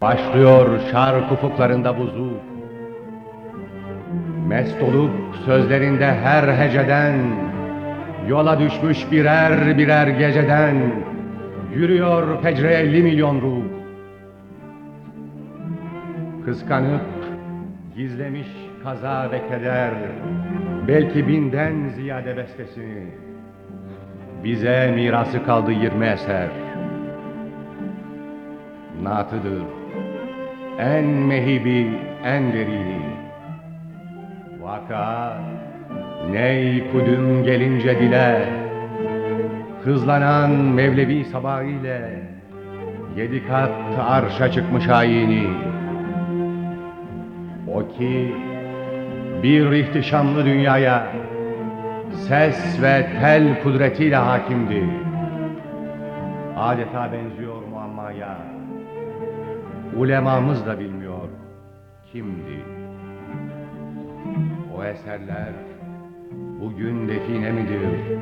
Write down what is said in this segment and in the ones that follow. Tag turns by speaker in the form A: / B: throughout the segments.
A: Başlıyor şark ufuklarında buzu. Mest olup sözlerinde her heceden, Yola düşmüş birer birer geceden, Yürüyor fecre elli milyon ruh. Kıskanıp gizlemiş kaza ve keder, Belki binden ziyade bestesini, Bize mirası kaldı yirmi eser. Natıdır, en mehibi, en derili. Vaka, ney kudüm gelince dile, Hızlanan Mevlevi sabahı ile, Yedi kat arşa çıkmış ayini. O ki, bir ihtişamlı dünyaya, Ses ve tel kudretiyle hakimdi. Adeta benziyor muammaya. Ulemamız da bilmiyor kimdi. O eserler bugün define midir?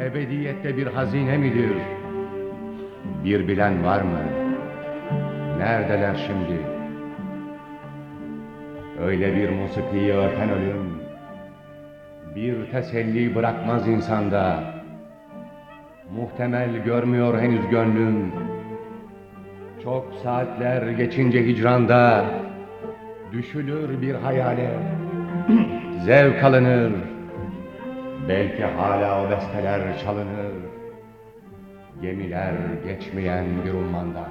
A: Ebediyette bir hazine midir? Bir bilen var mı? Neredeler şimdi? Öyle bir musikiyi örten ölüm, bir teselli bırakmaz insanda. Muhtemel görmüyor henüz gönlüm. Çok saatler geçince hicranda düşülür bir hayale. Zevk alınır. Belki hala o besteler çalınır. Gemiler geçmeyen bir ummanda.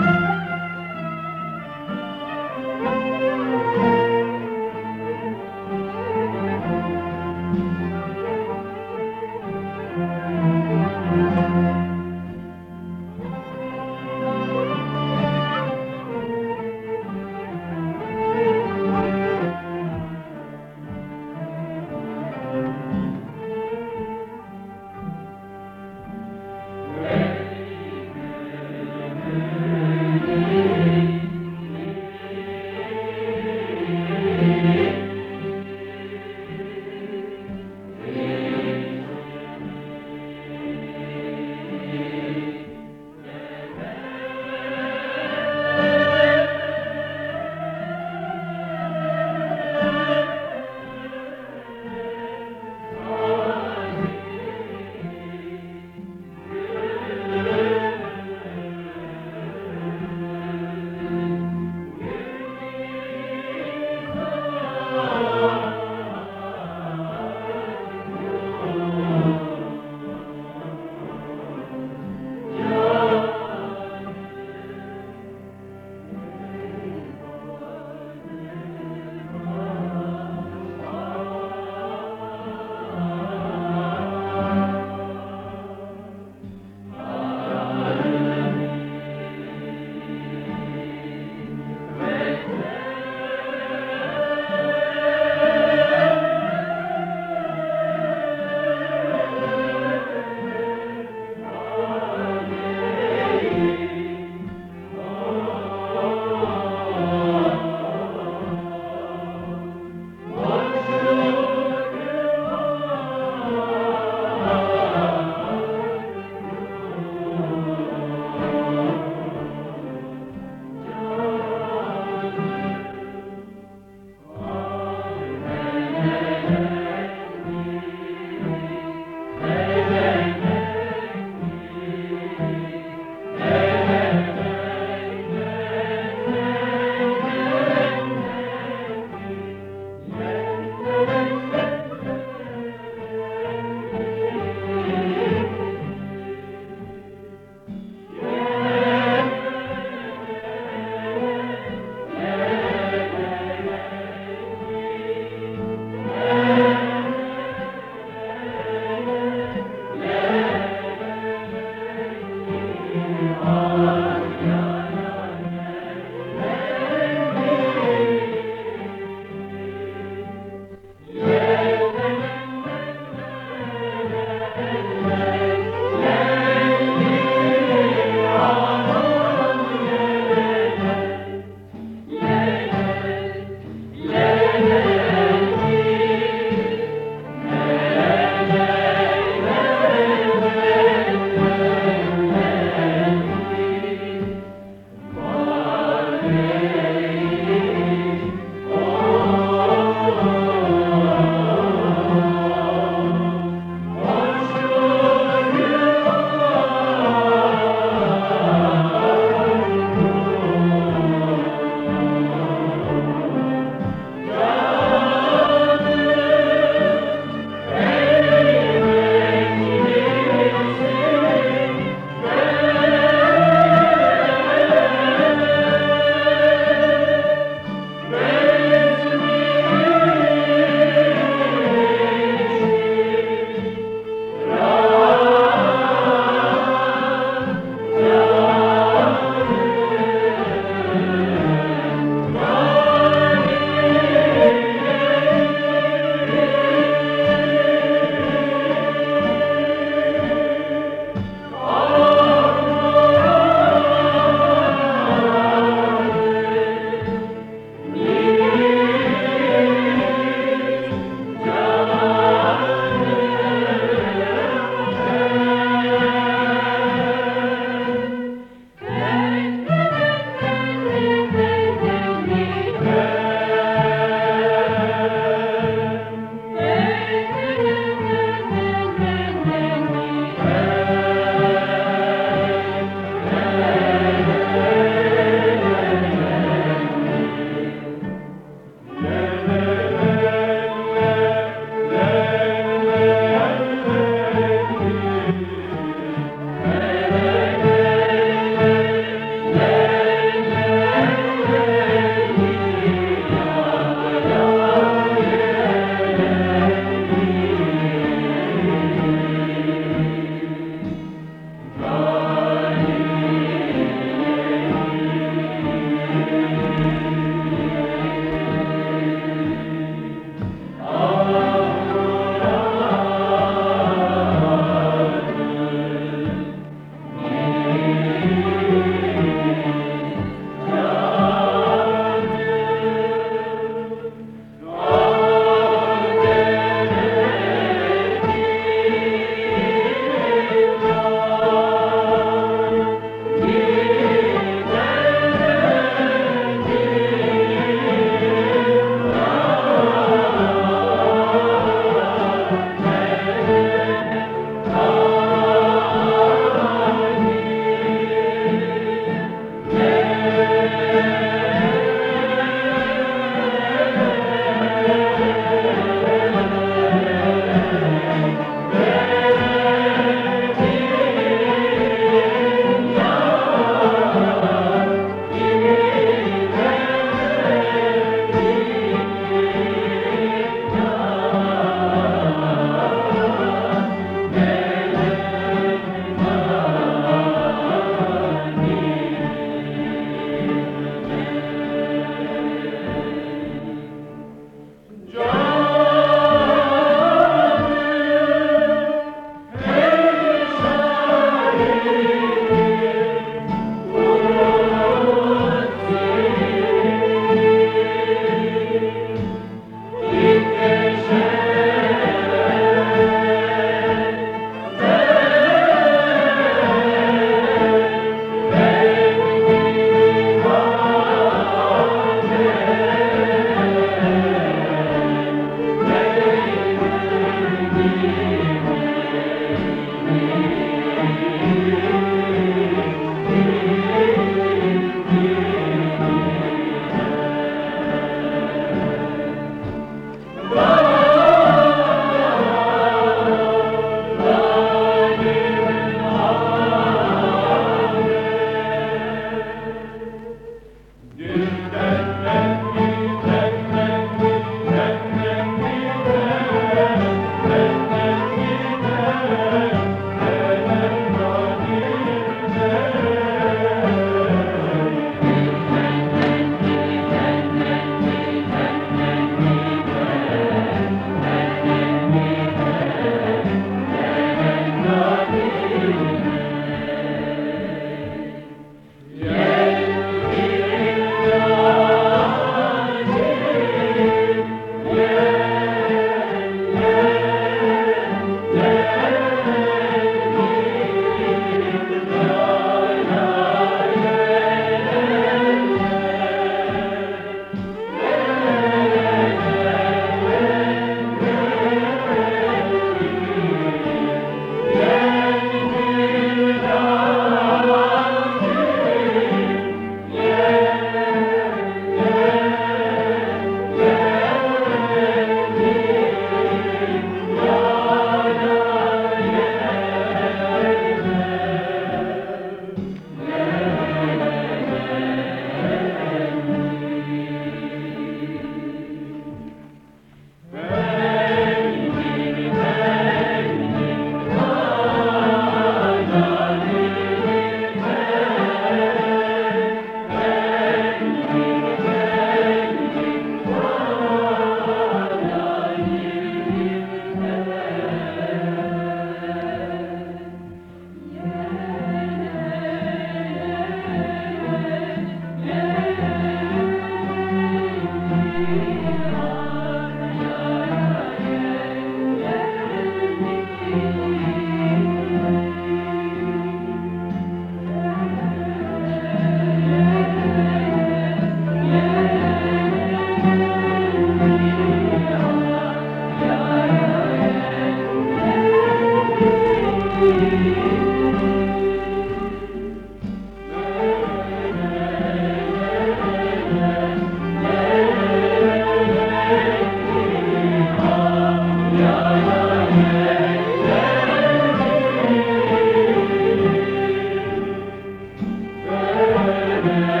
A: Amen.